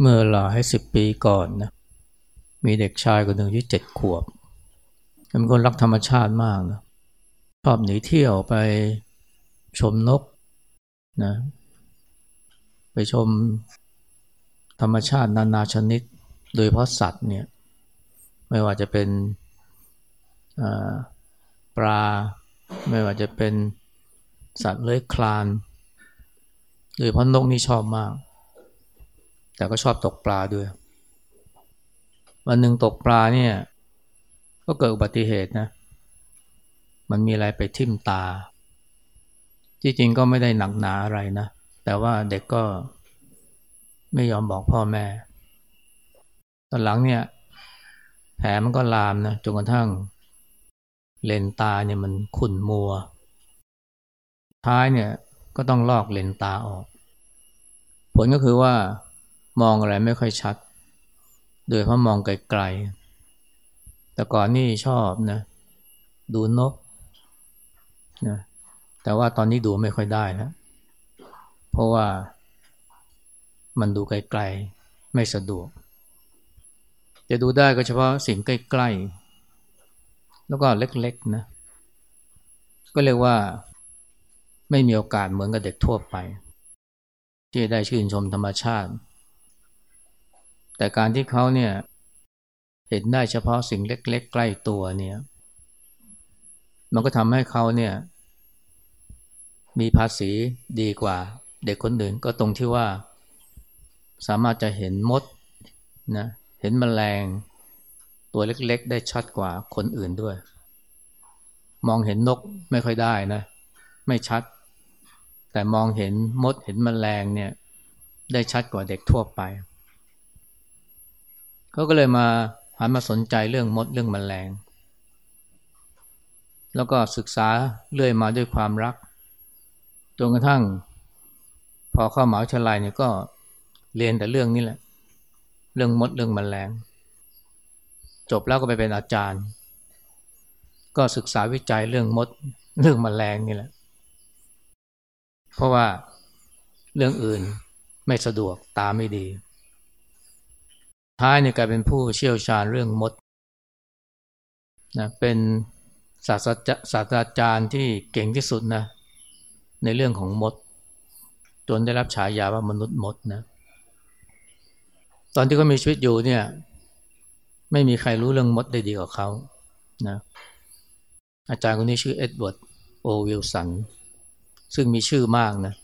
เมื่อหลายสิบปีก่อนนะมีเด็กชายคนหนึ่งที่เจ็ดขวบเป็นคนรักธรรมชาติมากนะชอบหนีเที่ยวไปชมนกนะไปชมธรรมชาตินานาชนิด โดยเพราะสัตว์เนี่ยไม่ว่าจะเป็นปลา ไม่ว่าจะเป็นสัตว์เลื้อยคลาน โดยเพราะนกนี่ชอบมาก แต่ก็ชอบตกปลาด้วย วันหนึ่งตกปลาเนี่ย ก็เกิดอุบัติเหตุนะ มันมีอะไรไปทิ่มตาที่จริงก็ไม่ได้หนักหนาอะไรนะ แต่ว่าเด็กก็ไม่ยอมบอกพ่อแม่ ตอนหลังเนี่ย แผลมันก็ลามนะจนกระทั่ง เลนตาเนี่ยมันขุ่นมัว ท้ายเนี่ยก็ต้องลอกเลนตาออก ผลก็คือว่า มองอะไรไม่ค่อยชัด โดยเพราะมองไกลๆ แต่ก่อนนี่ชอบนะดูนกนะแต่ว่าตอนนี้ดูไม่ค่อยได้แล้วเพราะว่ามันดูไกลๆ ไม่สะดวก จะดูได้ก็เฉพาะสิ่งใกล้ๆ แล้วก็เล็กๆนะ ก็เรียกว่าไม่มีโอกาสเหมือนกับเด็กทั่วไป ที่ได้ชื่นชมธรรมชาติ แต่การที่เขาเนี่ยเห็นได้เฉพาะสิ่งเล็ก ๆ ใกล้ตัวเนี่ย มันก็ทำให้เขาเนี่ย มีภาษีดีกว่า เด็กคนอื่นก็ตรงที่ว่า สามารถจะเห็นมดนะเห็นมแมลง ตัวเล็กๆ ได้ชัดกว่าคนอื่นด้วย มองเห็นนกไม่ค่อยได้นะ ไม่ชัด แต่มองเห็นมดเห็นมแมลงเนี่ย ได้ชัดกว่าเด็กทั่วไป เขาก็เลยมาหันมาสนใจเรื่องมดเรื่องมแมลง แล้วก็ศึกษาเรื่อยมาด้วยความรักจนกระทั่ง พอเข้าหมหาวิทยาลัยเนี่ยก็เรียนแต่เรื่องนี้แหละ เรื่องมดเรื่องมแมลง จบแล้วก็ไปเป็นอาจารย์ ก็ศึกษาวิจัยเรื่องมดเรื่องมแมลงนี่แหละ เพราะว่าเรื่องอื่นไม่สะดวกตาไม่ดี ท้ายเนี่ยกลายเป็นผู้เชี่ยวชาญเรื่องมดนะเป็นศาสตราศาสตราจารย์ที่เก่งที่สุดนะในเรื่องของมด จนได้รับฉายาว่ามนุษย์มดนะตอนที่เขามีชีวิตอยู่เนี่ยไม่มีใครรู้เรื่องมดได้ดีกว่าเขานะอาจารย์คนนี้ชื่อเอ็ดเวิร์ดโอวิลสันซึ่งมีชื่อมากนะ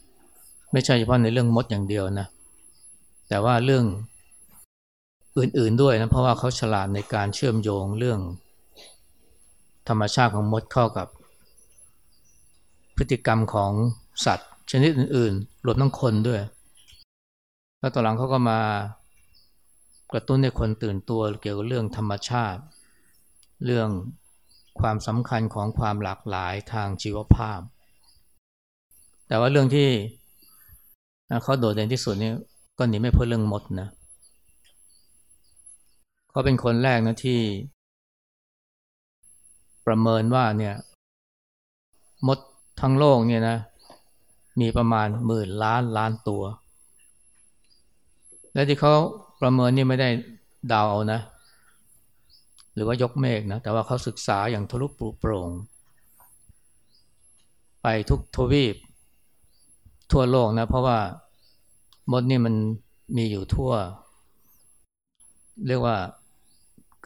ไม่ใช่เฉพาะในเรื่องมดอย่างเดียวนะแต่ว่าเรื่อง อื่นๆด้วยนะเพราะว่าเขาฉลาดในการเชื่อมโยงเรื่อง ธรรมชาติของมดเข้ากับ พฤติกรรมของสัตว์ ชนิดอื่นๆรวมทั้งคนด้วย แล้วต่อหลังเขาก็มากระตุ้นให้คนตื่นตัวเกี่ยวกับเรื่องธรรมชาติ เรื่องความสำคัญของความหลากหลายทางชีวภาพ แต่ว่าเรื่องที่เขาโดดเด่นที่สุดนี่ก็หนีไม่พ้นเรื่องมดนะเขาเป็นคนแรกนะที่ ประเมินว่าเนี่ยมดทั้งโลกเนี่ยนะ มีประมาณหมื่นล้านล้านตัว และที่เขาประเมินนี่ไม่ได้ดาเอานะ หรือว่ายกเมฆนะ แต่ว่าเขาศึกษาอย่างทะลุปลุโปร่ง ไปทุกทวีป ทั่วโลกนะ เพราะว่ามดนี่มันมีอยู่ทั่ว เรียกว่า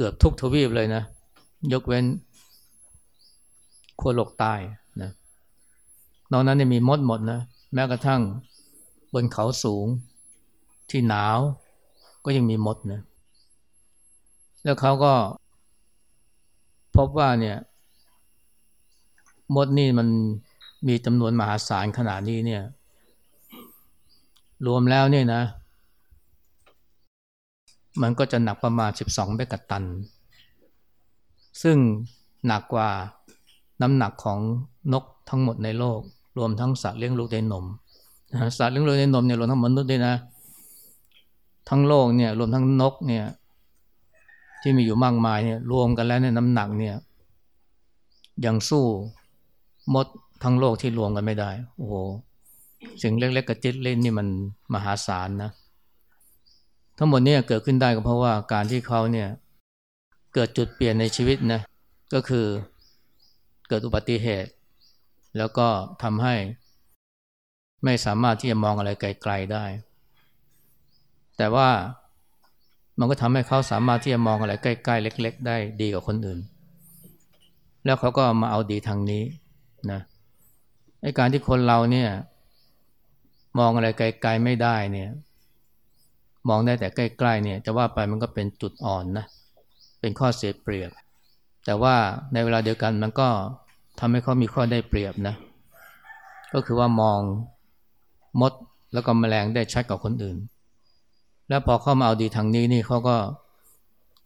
เกือบทุกทวีปเลยนะ ยกเว้นขั้วโลกใต้นะนอกนั้นเนี่ยมีมดหมดนะแม้กระทั่งบนเขาสูงที่หนาวก็ยังมีมดนะแล้วเขาก็พบว่าเนี่ย มดนี่มันมีจำนวนมหาศาลขนาดนี้เนี่ย รวมแล้วเนี่ยนะ มันก็จะหนักประมาณ 12เบกะตัน ซึ่งหนักกว่าน้ำหนักของนกทั้งหมดในโลก รวมทั้งสัตว์เลี้ยงลูกด้วยนมสัตว์เลี้ยงลูกด้วยนมเนี่ยรวมทั้งมนุษย์ด้วยนะ ทั้งโลกเนี่ยรวมทั้งนกเนี่ยที่มีอยู่มากมายเนี่ยรวมกันแล้วเนี่ยน้ำหนักเนี่ยยังสู้มดทั้งโลกที่รวมกันไม่ได้ โอ้โหสิ่งเล็กๆกระจิตเล่นนี่มันมหาศาลนะ ทั้งหมดนี้เกิดขึ้นได้ก็เพราะว่าการที่เขาเนี่ยเกิดจุดเปลี่ยนในชีวิตนะก็คือเกิดอุบัติเหตุ แล้วก็ทำให้ไม่สามารถที่จะมองอะไรไกลๆได้ แต่ว่ามันก็ทำให้เขาสามารถที่จะมองอะไรใกล้ๆ เล็ก ๆ ได้ดีกว่าคนอื่น แล้วเขาก็มาเอาดีทางนี้นะไอการที่คนเราเนี่ยมองอะไรไกล ๆ ไม่ได้เนี่ย มองได้แต่ใกล้ๆเนี่ยจะว่าไปมันก็เป็นจุดอ่อนนะเป็นข้อเสียเปรียบ แต่ว่าในเวลาเดียวกันมันก็ทำให้เขามีข้อได้เปรียบนะ ก็คือว่ามองมดแล้วก็แมลงได้ชัดกว่าคนอื่น แล้วพอเข้ามาเอาดีทางนี้นี่เขาก็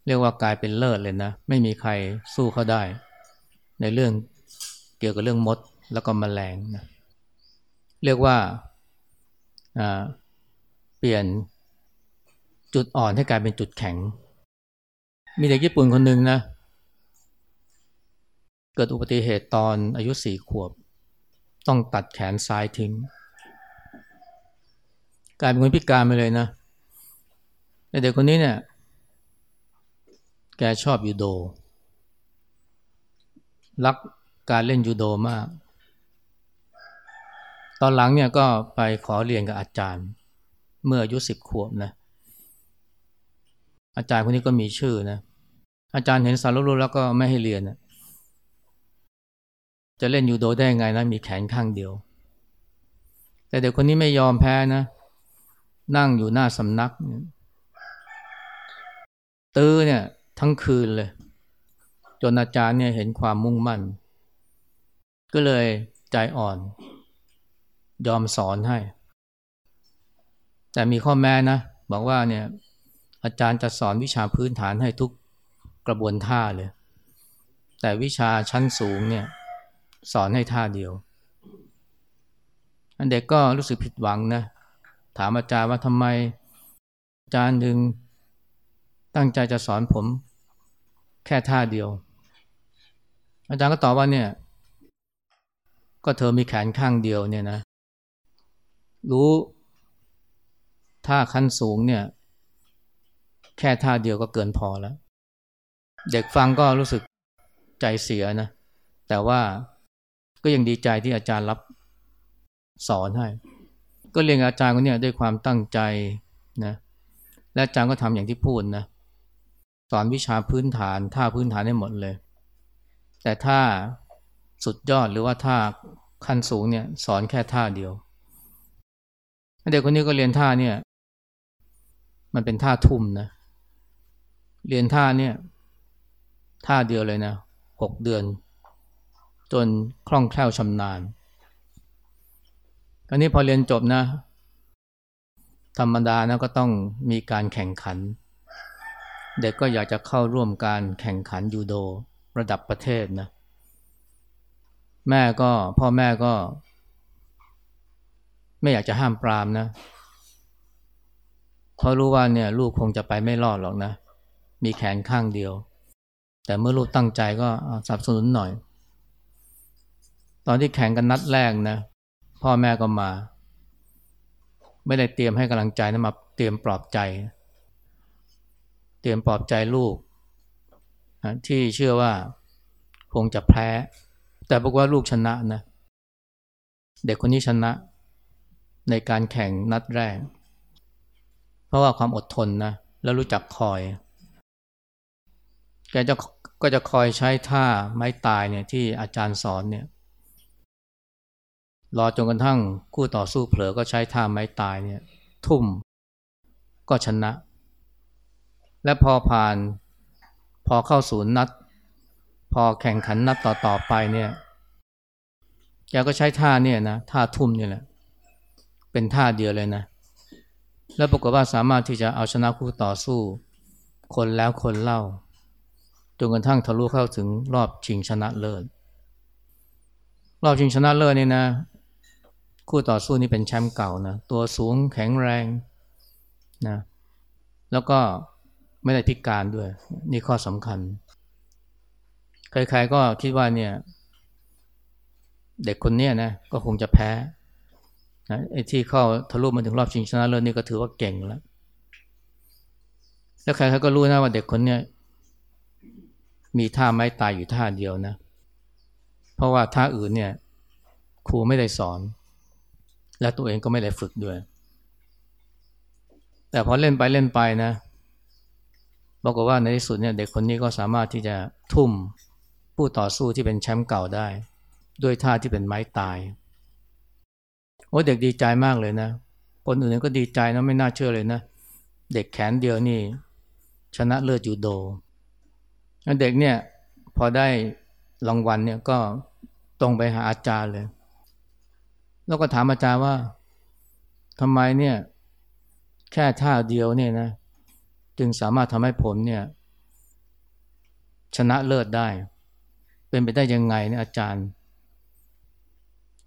เรียกว่ากลายเป็นเลิศเลยนะ ไม่มีใครสู้เขาได้ ในเรื่องเกี่ยวกับเรื่องมดแล้วก็แมลงนะเรียกว่าเปลี่ยน จุดอ่อนให้กลายเป็นจุดแข็ง มีเด็กญี่ปุ่นคนหนึ่งนะ เกิดอุบัติเหตุตอนอายุสี่ขวบ ต้องตัดแขนซ้ายทิ้ง กลายเป็นคนพิการไปเลยนะเด็กคนนี้เนี่ย แกชอบยูโด รักการเล่นยูโดมาก ตอนหลังเนี่ยก็ไปขอเรียนกับอาจารย์ เมื่ออายุสิบขวบนะ อาจารย์คนนี้ก็มีชื่อนะ อาจารย์เห็นสารรู้แล้วก็ไม่ให้เรียนนะจะเล่นยูโดได้ไงนะมีแขนข้างเดียว แต่เด็กคนนี้ไม่ยอมแพ้นะ นั่งอยู่หน้าสำนัก ตื้อเนี่ยทั้งคืนเลย จนอาจารย์เนี่ยเห็นความมุ่งมั่น ก็เลยใจอ่อน ยอมสอนให้ แต่มีข้อแม้นะ บอกว่าเนี่ย อาจารย์จะสอนวิชาพื้นฐานให้ทุกกระบวนท่าเลย แต่วิชาชั้นสูงเนี่ยสอนให้ท่าเดียว อันเด็กก็รู้สึกผิดหวังนะ ถามอาจารย์ว่าทำไม อาจารย์ถึงตั้งใจจะสอนผมแค่ท่าเดียว อาจารย์ก็ตอบว่าเนี่ย ก็เธอมีแขนข้างเดียวเนี่ยนะ รู้ท่าขั้นสูงเนี่ย แค่ท่าเดียวก็เกินพอแล้ว เด็กฟังก็รู้สึกใจเสียนะ แต่ว่าก็ยังดีใจที่อาจารย์รับสอนให้ ก็เรียนอาจารย์คนนี้ด้วยความตั้งใจนะและอาจารย์ก็ทำอย่างที่พูดนะสอนวิชาพื้นฐาน ท่าพื้นฐานให้หมดเลย แต่ถ้าสุดยอดหรือว่าท่าขั้นสูงเนี่ยสอนแค่ท่าเดียวเด็กคนนี้ก็เรียนท่าเนี่ย มันเป็นท่าทุ่มนะ เรียนท่าเนี่ยท่าเดียวเลยนะหกเดือน จนคล่องแคล่วชำนาญอันนี้พอเรียนจบนะ ธรรมดานะก็ต้องมีการแข่งขัน เด็กก็อยากจะเข้าร่วมการแข่งขันยูโดระดับประเทศนะ แม่ก็พ่อแม่ก็ ไม่อยากจะห้ามปรามนะเพราะรู้ว่าเนี่ยลูกคงจะไปไม่รอดหรอกนะ มีแขนข้างเดียว แต่เมื่อลูกตั้งใจก็สนับสนุนหน่อย ตอนที่แข่งกันนัดแรกนะ พ่อแม่ก็มา ไม่ได้เตรียมให้กำลังใจนะมาเตรียมปลอบใจ เตรียมปลอบใจลูกที่เชื่อว่าคงจะแพ้ แต่บอกว่าลูกชนะนะ เด็กคนนี้ชนะ ในการแข่งนัดแรก เพราะว่าความอดทนนะ แล้วรู้จักคอย แกจะก็จะคอยใช้ท่าไม้ตายเนี่ยที่อาจารย์สอนเนี่ยรอจนกระทั่งคู่ต่อสู้เผลอก็ใช้ท่าไม้ตายเนี่ย ทุ่มก็ชนะ และพอผ่านพอเข้าศูนย์นัด พอแข่งขันนัดต่อๆไปเนี่ยแกก็ใช้ท่าเนี่ยนะท่าทุ่มนี่แหละ เป็นท่าเดียวเลยนะ แล้วปรากฏว่าสามารถที่จะเอาชนะคู่ต่อสู้ คนแล้วคนเล่า จนกระทั่งทะลุเข้าถึงรอบชิงชนะเลิศ รอบชิงชนะเลิศนี่นะ คู่ต่อสู้นี่เป็นแชมป์เก่านะ ตัวสูงแข็งแรงนะ แล้วก็ไม่ได้พิการด้วย นี่ข้อสำคัญ ใครๆก็คิดว่าเนี่ย เด็กคนนี้นะก็คงจะแพ้นะไอ้ที่เข้าทะลุมาถึงรอบชิงชนะเลิศนี่ก็ถือว่าเก่งแล้ว แล้วใครเขาก็รู้นะว่าเด็กคนเนี้ย มีท่าไม้ตายอยู่ท่าเดียวนะ เพราะว่าท่าอื่นเนี่ยครูไม่ได้สอน และตัวเองก็ไม่ได้ฝึกด้วย แต่พอเล่นไปเล่นไปนะบอกว่าในที่สุดเนี่ยเด็กคนนี้ก็สามารถที่จะทุ่มผู้ต่อสู้ที่เป็นแชมป์เก่าได้ ด้วยท่าที่เป็นไม้ตายโอ้เด็กดีใจมากเลยนะ คนอื่นก็ดีใจนะไม่น่าเชื่อเลยนะ เด็กแขนเดียวนี่ ชนะเลิศยูโด เด็กเนี่ยพอได้รางวัลเนี่ยก็ตรงไปหาอาจารย์เลย แล้วก็ถามอาจารย์ว่าทำไมเนี่ยแค่ท่าเดียวเนี่ยนะ จึงสามารถทำให้ผมเนี่ย ชนะเลิศได้ เป็นไปได้ยังไงเนี่ยอาจารย์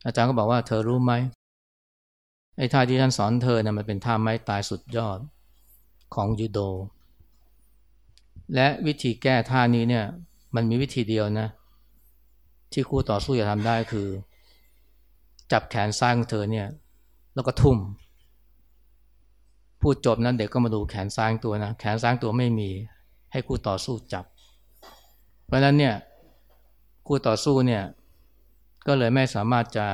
อาจารย์ก็บอกว่าเธอรู้ไหมไอ้ท่าที่ท่านสอนเธอเนี่ยมันเป็นท่าไม้ตายสุดยอดของยูโด และวิธีแก้ท่านี้เนี่ย มันมีวิธีเดียวนะ ที่คู่ต่อสู้จะทำได้คือ จับแขนซ้ายของเธอเนี่ย แล้วก็ทุ่ม พูดจบนั้นเด็กก็มาดูแขนซ้ายตัวนะ แขนซ้ายตัวไม่มี ให้คู่ต่อสู้จับ เพราะฉะนั้นเนี่ยคู่ต่อสู้เนี่ย ก็เลยไม่สามารถจะ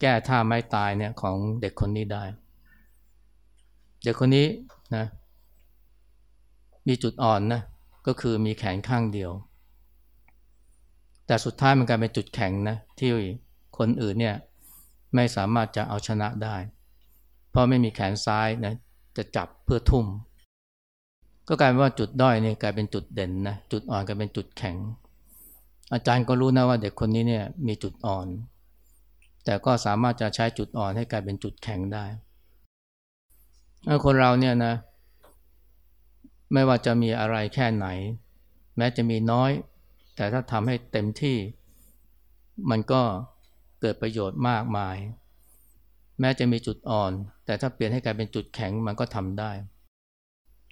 แก้ท่าไม้ตายเนี่ยของเด็กคนนี้ได้ เด็กคนนี้นะ มีจุดอ่อนนะก็คือมีแขนข้างเดียว แต่สุดท้ายมันกลายเป็นจุดแข็งนะที่คนอื่นเนี่ยไม่สามารถจะเอาชนะได้ เพราะไม่มีแขนซ้ายนะจะจับเพื่อทุ่ม ก็กลายเป็นว่าจุดด้อยเนี่ยกลายเป็นจุดเด่นนะจุดอ่อนกลายเป็นจุดแข็ง อาจารย์ก็รู้นะว่าเด็กคนนี้เนี่ยมีจุดอ่อน แต่ก็สามารถจะใช้จุดอ่อนให้กลายเป็นจุดแข็งได้ คนเราเนี่ยนะ ไม่ว่าจะมีอะไรแค่ไหน แม้จะมีน้อย แต่ถ้าทำให้เต็มที่ มันก็เกิดประโยชน์มากมาย แม้จะมีจุดอ่อน แต่ถ้าเปลี่ยนให้กลายเป็นจุดแข็งมันก็ทำได้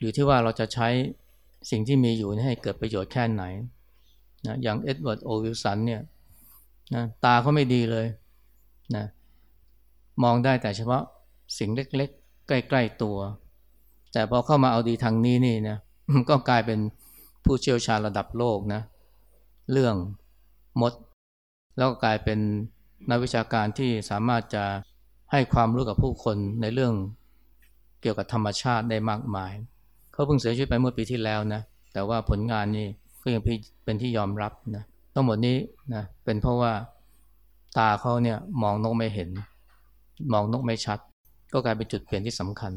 อยู่ที่ว่าเราจะใช้สิ่งที่มีอยู่ให้เกิดประโยชน์แค่ไหนนะอย่างเอ็ดเวิร์ดโอวิลสันเนี่ยนะตาเขาไม่ดีเลยนะมองได้แต่เฉพาะสิ่งเล็กๆ ใกล้ ๆ ตัว แต่พอเข้ามาเอาดีทางนี้นี่นะก็กลายเป็นผู้เชี่ยวชาญระดับโลกนะ เรื่องมด แล้วก็กลายเป็นนักวิชาการที่สามารถจะให้ความรู้กับผู้คนในเรื่องเกี่ยวกับธรรมชาติได้มากมาย เขาเพิ่งเสียชีวิตไปเมื่อปีที่แล้วนะ แต่ว่าผลงานนี่ก็ยังเป็นที่ยอมรับนะ ทั้งหมดนี้นะเป็นเพราะว่าตาเขาเนี่ยมองนกไม่เห็น มองนกไม่ชัด ก็กลายเป็นจุดเปลี่ยนที่สำคัญ